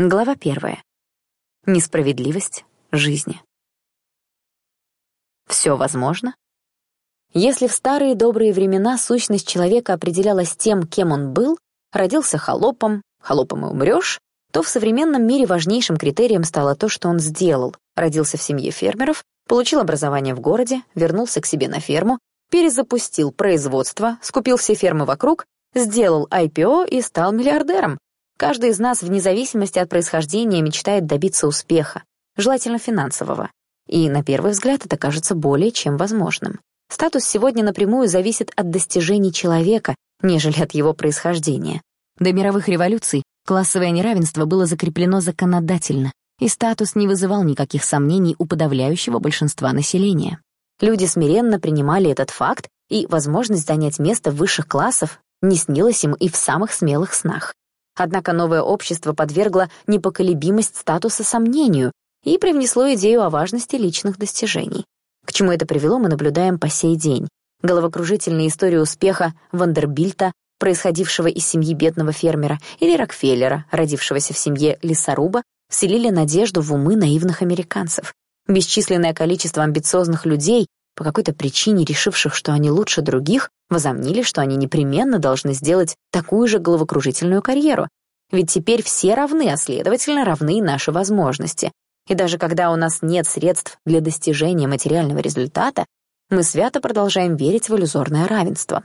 Глава первая. Несправедливость жизни. Все возможно? Если в старые добрые времена сущность человека определялась тем, кем он был, родился холопом, холопом и умрешь, то в современном мире важнейшим критерием стало то, что он сделал. Родился в семье фермеров, получил образование в городе, вернулся к себе на ферму, перезапустил производство, скупил все фермы вокруг, сделал IPO и стал миллиардером, Каждый из нас, вне зависимости от происхождения, мечтает добиться успеха, желательно финансового. И, на первый взгляд, это кажется более чем возможным. Статус сегодня напрямую зависит от достижений человека, нежели от его происхождения. До мировых революций классовое неравенство было закреплено законодательно, и статус не вызывал никаких сомнений у подавляющего большинства населения. Люди смиренно принимали этот факт, и возможность занять место высших классов не снилась им и в самых смелых снах. Однако новое общество подвергло непоколебимость статуса сомнению и привнесло идею о важности личных достижений. К чему это привело, мы наблюдаем по сей день. Головокружительная история успеха Вандербильта, происходившего из семьи бедного фермера, или Рокфеллера, родившегося в семье лесоруба, вселили надежду в умы наивных американцев. Бесчисленное количество амбициозных людей, по какой-то причине решивших, что они лучше других, возомнили, что они непременно должны сделать такую же головокружительную карьеру. Ведь теперь все равны, а следовательно, равны наши возможности. И даже когда у нас нет средств для достижения материального результата, мы свято продолжаем верить в иллюзорное равенство.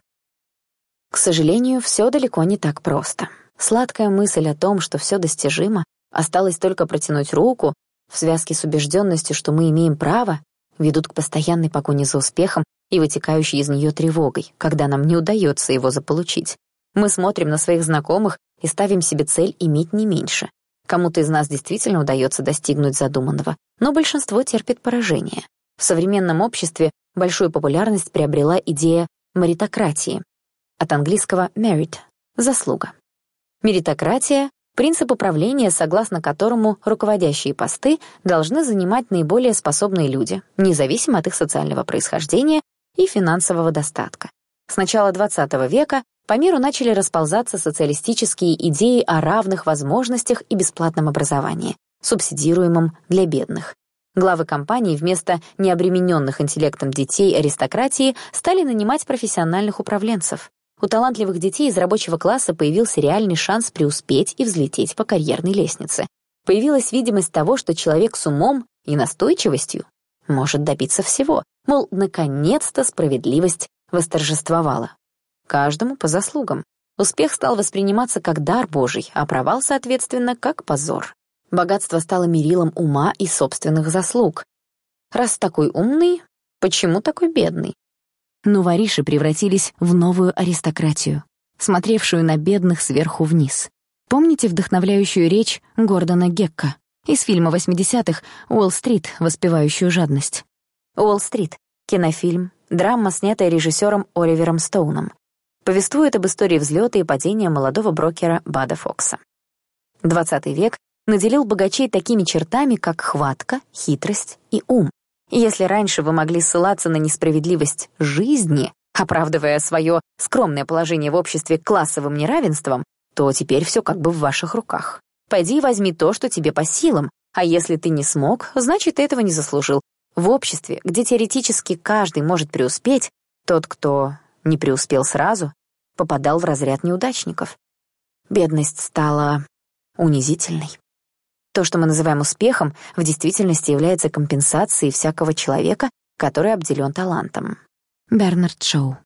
К сожалению, все далеко не так просто. Сладкая мысль о том, что все достижимо, осталось только протянуть руку, в связке с убежденностью, что мы имеем право, ведут к постоянной погоне за успехом и вытекающей из нее тревогой, когда нам не удается его заполучить. Мы смотрим на своих знакомых и ставим себе цель иметь не меньше. Кому-то из нас действительно удается достигнуть задуманного, но большинство терпит поражение. В современном обществе большую популярность приобрела идея меритократии, от английского merit — заслуга. Меритократия Принцип управления, согласно которому руководящие посты должны занимать наиболее способные люди, независимо от их социального происхождения и финансового достатка. С начала XX века по миру начали расползаться социалистические идеи о равных возможностях и бесплатном образовании, субсидируемом для бедных. Главы компаний вместо необремененных интеллектом детей аристократии стали нанимать профессиональных управленцев. У талантливых детей из рабочего класса появился реальный шанс преуспеть и взлететь по карьерной лестнице. Появилась видимость того, что человек с умом и настойчивостью может добиться всего. Мол, наконец-то справедливость восторжествовала. Каждому по заслугам. Успех стал восприниматься как дар Божий, а провал, соответственно, как позор. Богатство стало мерилом ума и собственных заслуг. Раз такой умный, почему такой бедный? но вориши превратились в новую аристократию, смотревшую на бедных сверху вниз. Помните вдохновляющую речь Гордона Гекка из фильма 80-х «Уолл-стрит», воспевающую жадность? «Уолл-стрит» — кинофильм, драма, снятая режиссером Оливером Стоуном. Повествует об истории взлета и падения молодого брокера Бада Фокса. 20 век наделил богачей такими чертами, как хватка, хитрость и ум. Если раньше вы могли ссылаться на несправедливость жизни, оправдывая свое скромное положение в обществе классовым неравенством, то теперь все как бы в ваших руках. Пойди и возьми то, что тебе по силам, а если ты не смог, значит, этого не заслужил. В обществе, где теоретически каждый может преуспеть, тот, кто не преуспел сразу, попадал в разряд неудачников. Бедность стала унизительной. То, что мы называем успехом, в действительности является компенсацией всякого человека, который обделен талантом. Бернард Шоу.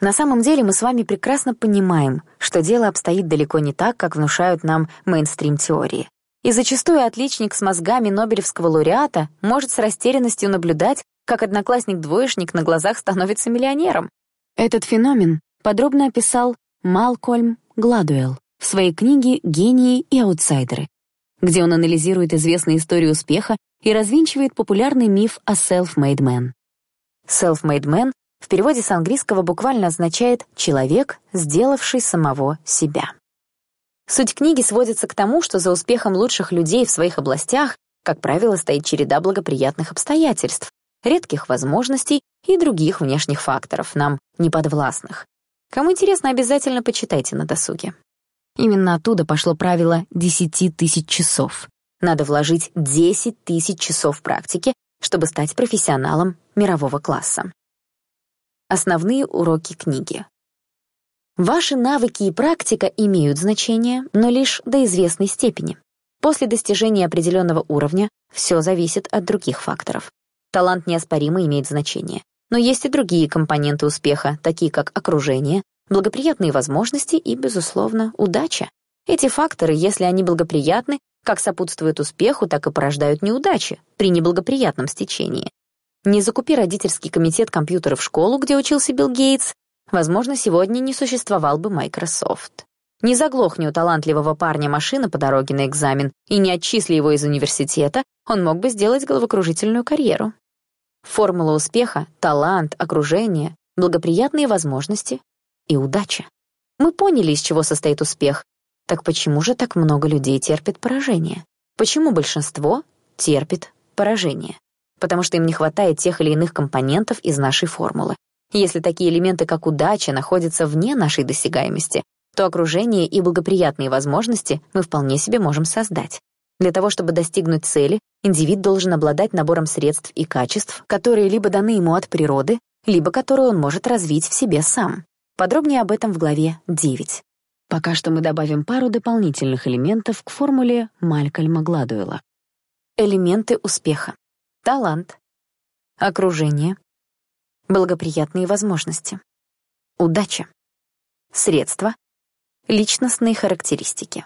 На самом деле мы с вами прекрасно понимаем, что дело обстоит далеко не так, как внушают нам мейнстрим-теории. И зачастую отличник с мозгами Нобелевского лауреата может с растерянностью наблюдать, как одноклассник-двоечник на глазах становится миллионером. Этот феномен подробно описал Малкольм Гладуэлл в своей книге «Гении и аутсайдеры», где он анализирует известные истории успеха и развенчивает популярный миф о self-made man. Self-made man в переводе с английского буквально означает «человек, сделавший самого себя». Суть книги сводится к тому, что за успехом лучших людей в своих областях, как правило, стоит череда благоприятных обстоятельств, редких возможностей и других внешних факторов, нам неподвластных. Кому интересно, обязательно почитайте на досуге. Именно оттуда пошло правило 10 тысяч часов. Надо вложить 10 тысяч часов практики, чтобы стать профессионалом мирового класса. Основные уроки книги. Ваши навыки и практика имеют значение, но лишь до известной степени. После достижения определенного уровня все зависит от других факторов. Талант неоспоримо имеет значение. Но есть и другие компоненты успеха, такие как окружение, благоприятные возможности и, безусловно, удача. Эти факторы, если они благоприятны, как сопутствуют успеху, так и порождают неудачи при неблагоприятном стечении. Не закупи родительский комитет компьютеров в школу, где учился Билл Гейтс, возможно, сегодня не существовал бы Microsoft. Не заглохни у талантливого парня машина по дороге на экзамен и не отчисли его из университета, он мог бы сделать головокружительную карьеру. Формула успеха — талант, окружение, благоприятные возможности и удача. Мы поняли, из чего состоит успех. Так почему же так много людей терпит поражение? Почему большинство терпит поражение? Потому что им не хватает тех или иных компонентов из нашей формулы. Если такие элементы, как удача, находятся вне нашей досягаемости, то окружение и благоприятные возможности мы вполне себе можем создать. Для того, чтобы достигнуть цели, индивид должен обладать набором средств и качеств, которые либо даны ему от природы, либо которые он может развить в себе сам. Подробнее об этом в главе 9. Пока что мы добавим пару дополнительных элементов к формуле Малькольма Гладуэлла. Элементы успеха. Талант. Окружение. Благоприятные возможности. Удача. Средства. Личностные характеристики.